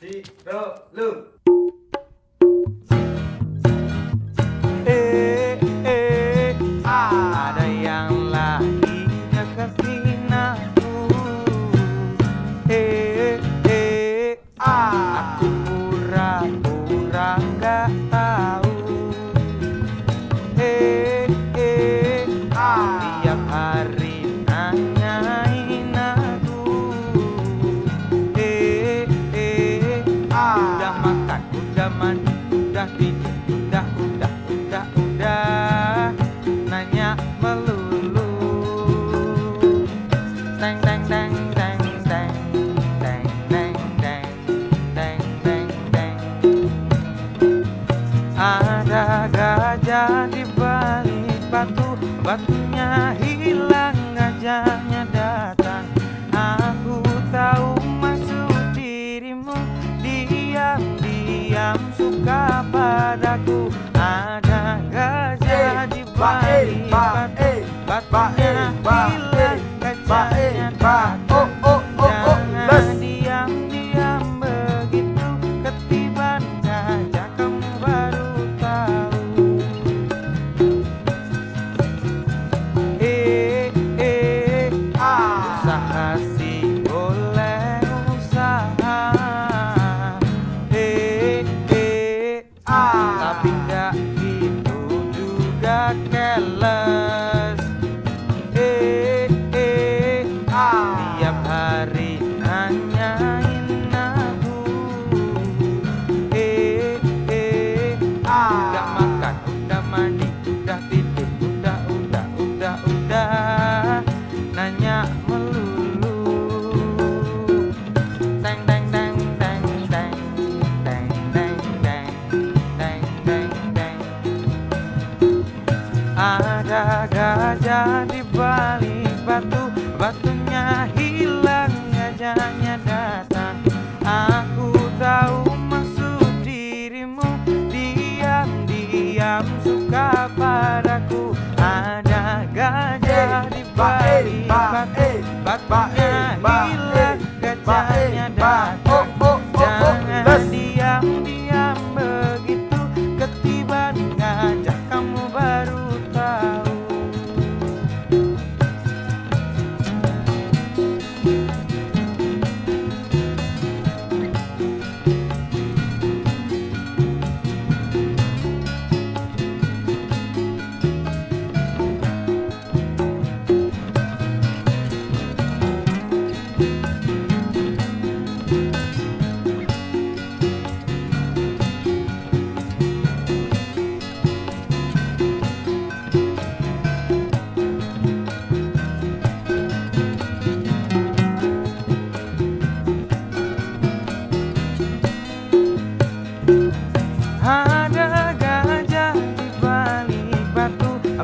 七、六、六。Udah udah, udah, udah, nanya melulu. Teng teng teng teng teng teng teng teng teng teng teng. Ada gajah di balik batu, batunya hilang, gajahnya Vai, vai. Ada gajah di balik batu Batunya hilang, gajahnya datang. Aku tahu maksud dirimu Diam-diam suka padaku. Ada gajah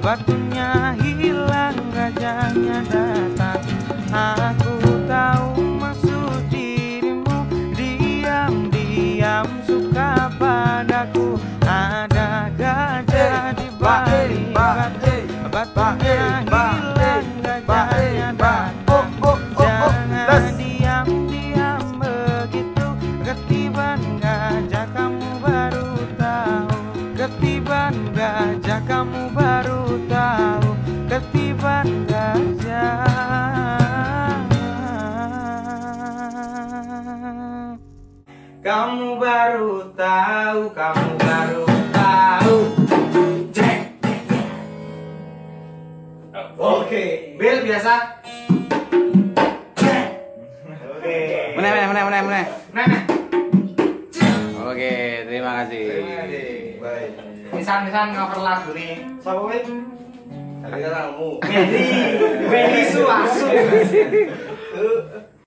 batu Batunya hilang, gajahnya datang. Aku tahu maksud dirimu. Diam-diam suka padaku. Ada gajah di balik batu. Batunya hilang, gajahnya datang Kamu baru tahu, kamu baru tahu Jek. Oke, bel biasa. Oke. Mana, mana, mana, mana, mana nah. Oke, terima kasih Terima kasih. Baik. Misal-misal cover lagu nih. Siapa weh? Ada kamu. Meli, Meli Suasu.